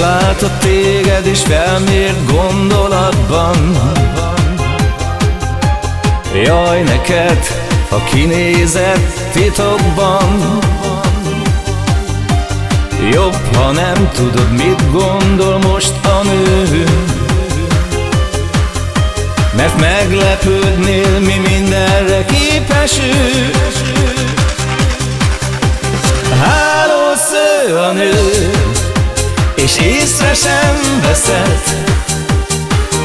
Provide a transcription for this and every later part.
Meglátott téged és felmért gondolatban. Jaj neked, ha kinézett titokban. Jobb, ha nem tudod, mit gondol most a nő. Mert meglepődnél, mi mindenre képes ő Hálósző a nő És észre sem veszed.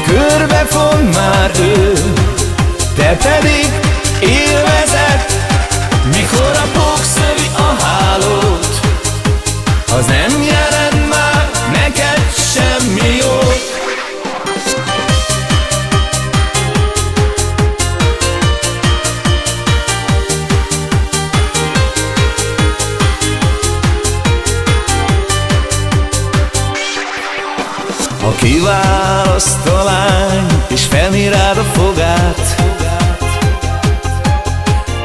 Körbefon már ő. Te pedig élvezed Ha kiválaszt a lány, és felmérád a fogát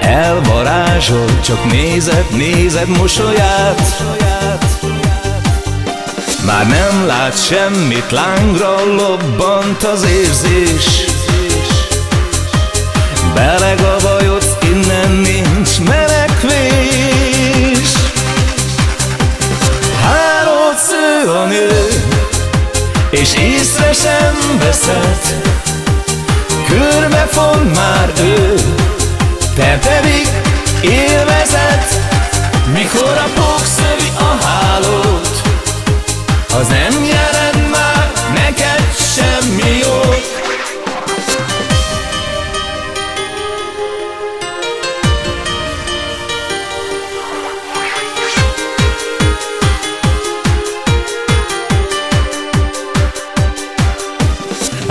Elvarázsol, csak nézed, nézed mosolyát. Már nem lát semmit, lángra lobbant az érzés. Belegabajodsz, és észre sem veszed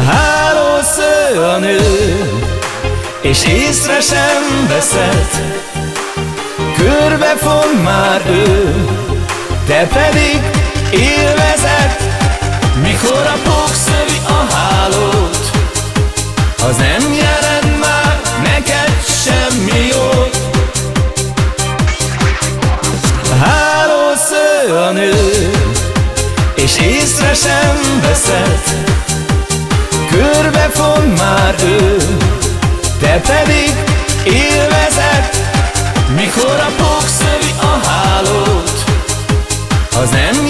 Hálósző a nő És észre sem veszed. Körbefon már ő Te pedig élvezed. Mikor a pók szövi a hálót Az nem jelent már neked semmi jót. Hálósző a nő És észre sem Körbefon már ő. Te pedig élvezed Mikor a pók a hálót. Az nem